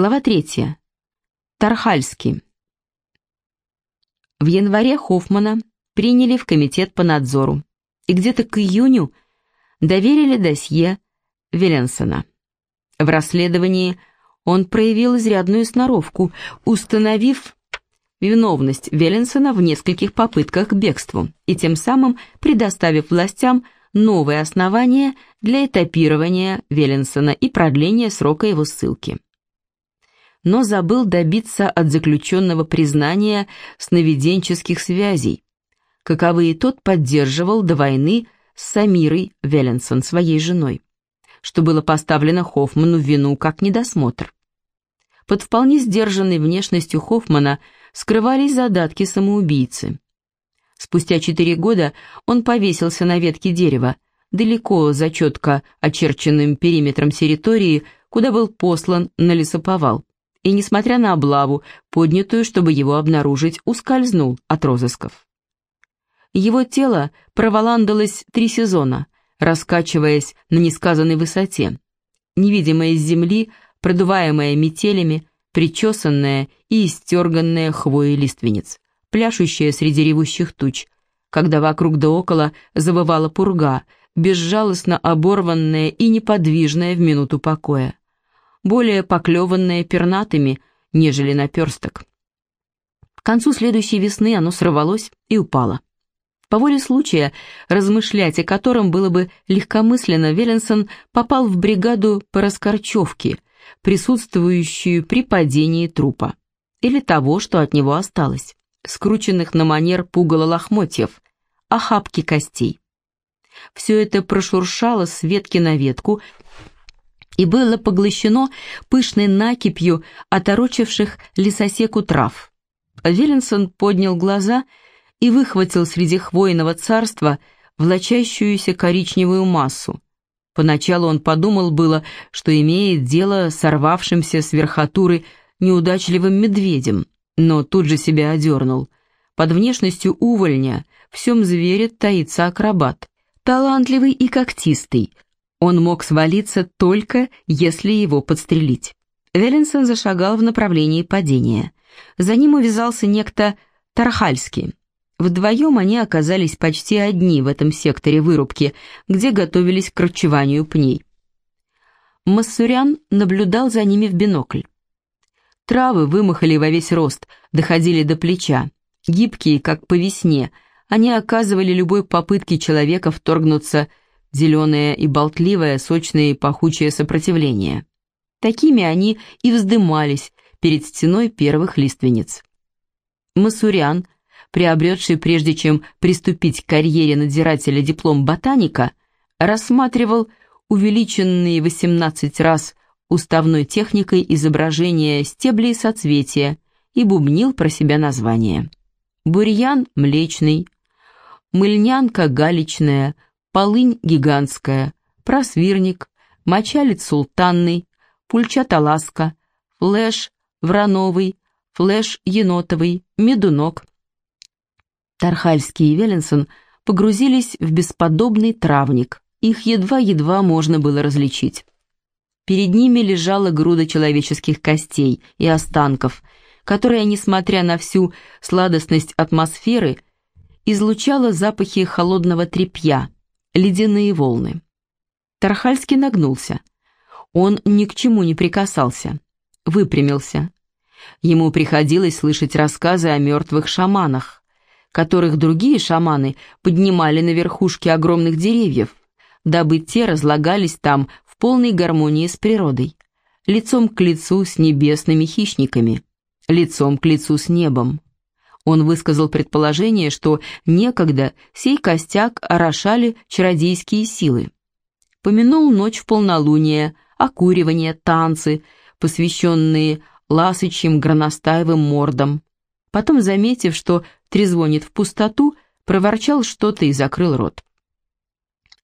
Глава третья. Тархальский. В январе Хоффмана приняли в комитет по надзору и где-то к июню доверили досье Веленсона. В расследовании он проявил изрядную сноровку, установив виновность Веленсона в нескольких попытках к бегству и тем самым предоставив властям новые основания для этапирования Веленсона и продления срока его ссылки. Но забыл добиться от заключенного признания сновиденческих связей, каковые тот поддерживал до войны с Самирой Веленсон, своей женой, что было поставлено Хоффману в вину как недосмотр. Под вполне сдержанной внешностью Хоффмана скрывались задатки самоубийцы. Спустя четыре года он повесился на ветке дерева, далеко за четко очерченным периметром территории, куда был послан на лесоповал, и, несмотря на облаву, поднятую, чтобы его обнаружить, ускользнул от розысков. Его тело проволандалось три сезона, раскачиваясь на несказанной высоте. Невидимое с земли продуваемая метелями, причесанная и истерганная хвоей лиственниц, пляшущая среди ревущих туч, когда вокруг да около завывала пурга, безжалостно оборванная и неподвижная в минуту покоя, более поклеванная пернатыми, нежели наперсток. К концу следующей весны оно сорвалось и упало. По воле случая, размышлять о котором было бы легкомысленно, Веленсон попал в бригаду по раскорчевке, присутствующую при падении трупа, или того, что от него осталось, скрученных на манер пугало лохмотьев, охапки костей. Все это прошуршало с ветки на ветку и было поглощено пышной накипью оторочивших лесосеку трав. Веллинсон поднял глаза и выхватил среди хвойного царства влачащуюся коричневую массу, Поначалу он подумал было, что имеет дело сорвавшимся с верхотуры неудачливым медведем, но тут же себя одернул. Под внешностью увольня в всем звере таится акробат, талантливый и когтистый. Он мог свалиться только, если его подстрелить. Веллинсон зашагал в направлении падения. За ним увязался некто Тархальский, Вдвоем они оказались почти одни в этом секторе вырубки, где готовились к корчеванию пней. Массурян наблюдал за ними в бинокль. Травы вымахали во весь рост, доходили до плеча. Гибкие, как по весне, они оказывали любой попытке человека вторгнуться зеленое и болтливое, сочное и пахучее сопротивление. Такими они и вздымались перед стеной первых лиственниц. Масурян – приобретший прежде чем приступить к карьере надзирателя диплом ботаника, рассматривал увеличенные 18 раз уставной техникой изображения стеблей соцветия и бубнил про себя название. Бурьян млечный, мыльнянка галечная, полынь гигантская, просвирник, мочалец султанный, пульчаталаска, флеш врановый, флеш енотовый, медунок, Тархальский и Веленсон погрузились в бесподобный травник. Их едва-едва можно было различить. Перед ними лежала груда человеческих костей и останков, которая, несмотря на всю сладостность атмосферы, излучала запахи холодного тряпья, ледяные волны. Тархальский нагнулся. Он ни к чему не прикасался, выпрямился. Ему приходилось слышать рассказы о мертвых шаманах, которых другие шаманы поднимали на верхушки огромных деревьев, дабы те разлагались там в полной гармонии с природой, лицом к лицу с небесными хищниками, лицом к лицу с небом. Он высказал предположение, что некогда сей костяк орошали чародейские силы. Помянул ночь в полнолуние, окуривание, танцы, посвященные ласычьим граностаевым мордам. Потом, заметив, что трезвонит в пустоту, проворчал что-то и закрыл рот.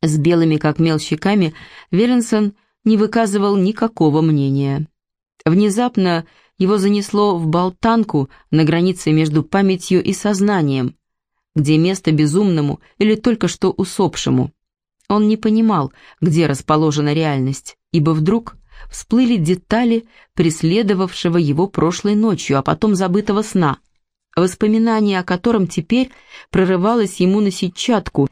С белыми как мел щеками Веленсон не выказывал никакого мнения. Внезапно его занесло в болтанку на границе между памятью и сознанием, где место безумному или только что усопшему. Он не понимал, где расположена реальность, ибо вдруг всплыли детали преследовавшего его прошлой ночью, а потом забытого сна, воспоминание о котором теперь прорывалось ему на сетчатку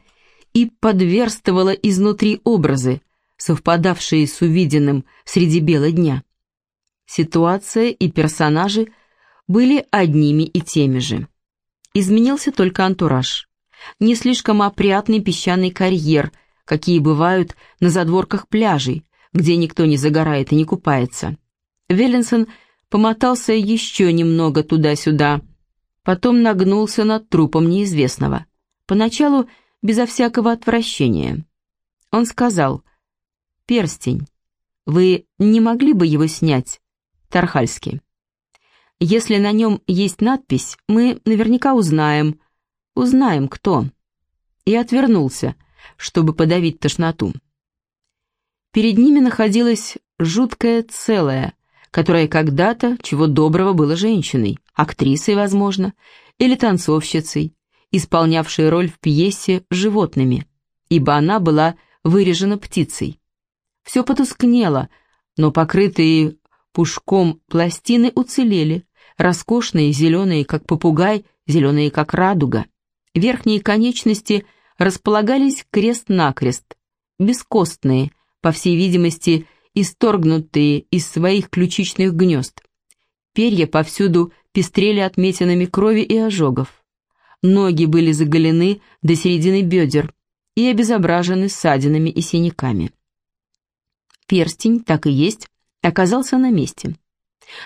и подверстывало изнутри образы, совпадавшие с увиденным среди бела дня. Ситуация и персонажи были одними и теми же. Изменился только антураж. Не слишком опрятный песчаный карьер, какие бывают на задворках пляжей, где никто не загорает и не купается. Веллинсон помотался еще немного туда-сюда, потом нагнулся над трупом неизвестного. Поначалу безо всякого отвращения. Он сказал, «Перстень, вы не могли бы его снять?» Тархальский. Если на нем есть надпись, мы наверняка узнаем, узнаем, кто. И отвернулся, чтобы подавить тошноту. Перед ними находилась жуткое целое, которое когда-то, чего доброго, было женщиной, актрисой, возможно, или танцовщицей, исполнявшей роль в пьесе животными, ибо она была вырежена птицей. Все потускнело, но покрытые пушком пластины уцелели, роскошные, зеленые, как попугай, зеленые, как радуга. Верхние конечности располагались крест-накрест, бескостные, по всей видимости, исторгнутые из своих ключичных гнезд. Перья повсюду пестрели отметинами крови и ожогов. Ноги были заголены до середины бедер и обезображены ссадинами и синяками. Перстень, так и есть, оказался на месте.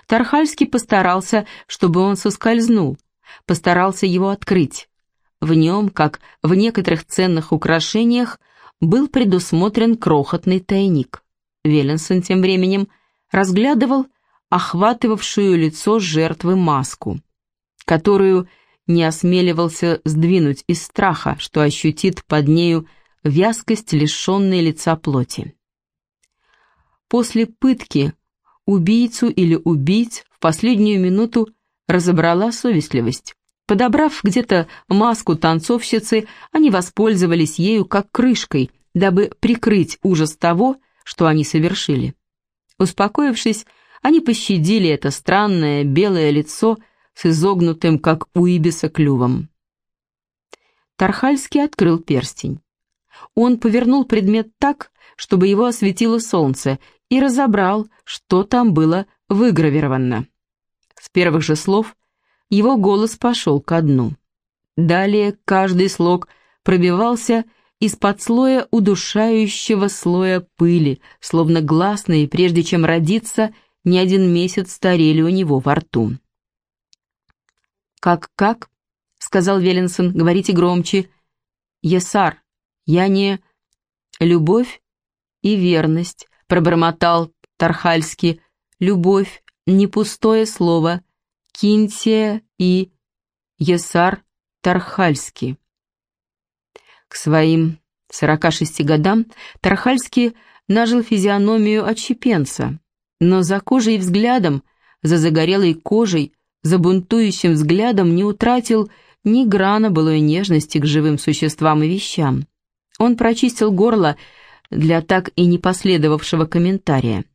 Тархальский постарался, чтобы он соскользнул, постарался его открыть. В нем, как в некоторых ценных украшениях, был предусмотрен крохотный тайник. Веленсон тем временем разглядывал охватывавшую лицо жертвы маску, которую не осмеливался сдвинуть из страха, что ощутит под нею вязкость лишенной лица плоти. После пытки убийцу или убийц в последнюю минуту разобрала совестливость. Подобрав где-то маску танцовщицы, они воспользовались ею как крышкой, дабы прикрыть ужас того, что они совершили. Успокоившись, они пощадили это странное белое лицо с изогнутым, как у ибиса, клювом. Тархальский открыл перстень. Он повернул предмет так, чтобы его осветило солнце, и разобрал, что там было выгравировано. С первых же слов его голос пошел ко дну. Далее каждый слог пробивался из-под слоя удушающего слоя пыли, словно гласные, прежде чем родиться, не один месяц старели у него во рту. «Как-как?» — сказал Веленсон, — «говорите громче». «Есар, я не...» «Любовь и верность», пробормотал Тархальский. «Любовь, не пустое слово. Кинтия и Есар Тархальский». К своим 46 годам Тархальский нажил физиономию отщепенца, но за кожей взглядом, за загорелой кожей, за бунтующим взглядом не утратил ни грана былой нежности к живым существам и вещам. Он прочистил горло для так и не последовавшего комментария,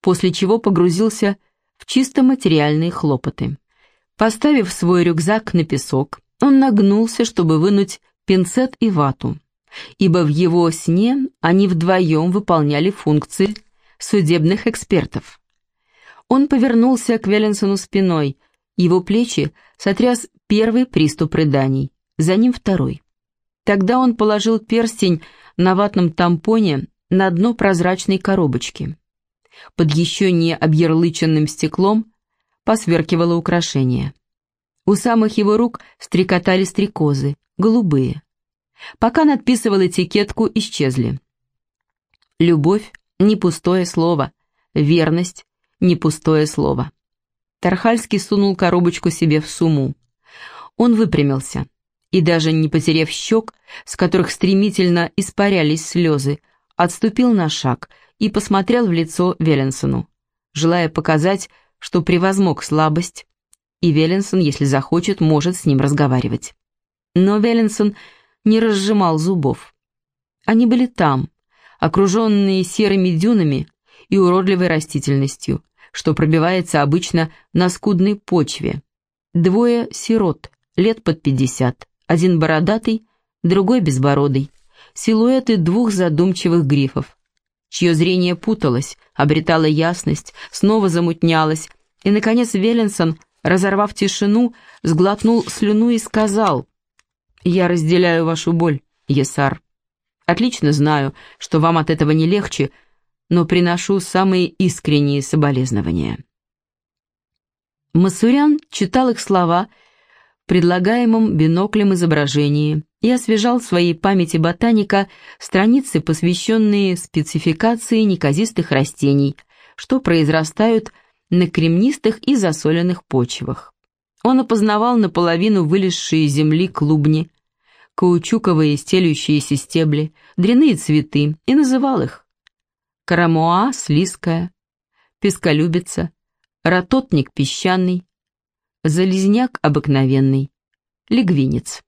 после чего погрузился в чисто материальные хлопоты. Поставив свой рюкзак на песок, он нагнулся, чтобы вынуть пинцет и вату, ибо в его сне они вдвоем выполняли функции судебных экспертов. Он повернулся к Веллинсону спиной, его плечи сотряс первый приступ рыданий, за ним второй. Тогда он положил перстень на ватном тампоне на дно прозрачной коробочки. Под еще не объярлыченным стеклом посверкивало украшение. У самых его рук стрекотали стрекозы, голубые. Пока надписывал этикетку, исчезли. Любовь — не пустое слово, верность — не пустое слово. Тархальский сунул коробочку себе в сумму. Он выпрямился и даже не потеряв щек, с которых стремительно испарялись слезы, отступил на шаг и посмотрел в лицо Веленсону, желая показать, что превозмог слабость, и Веленсон, если захочет, может с ним разговаривать. Но Веленсон не разжимал зубов. Они были там, окруженные серыми дюнами, и уродливой растительностью, что пробивается обычно на скудной почве. Двое сирот, лет под пятьдесят, один бородатый, другой безбородый, силуэты двух задумчивых грифов, чье зрение путалось, обретало ясность, снова замутнялось, и, наконец, Веленсон, разорвав тишину, сглотнул слюну и сказал, «Я разделяю вашу боль, Есар. Отлично знаю, что вам от этого не легче, но приношу самые искренние соболезнования». Масурян читал их слова в предлагаемом биноклем изображении и освежал в своей памяти ботаника страницы, посвященные спецификации неказистых растений, что произрастают на кремнистых и засоленных почвах. Он опознавал наполовину вылезшие земли клубни, каучуковые стелющиеся стебли, дряные цветы и называл их. Карамуа слизкая, песколюбица, рототник песчаный, залезняк обыкновенный, легвинец.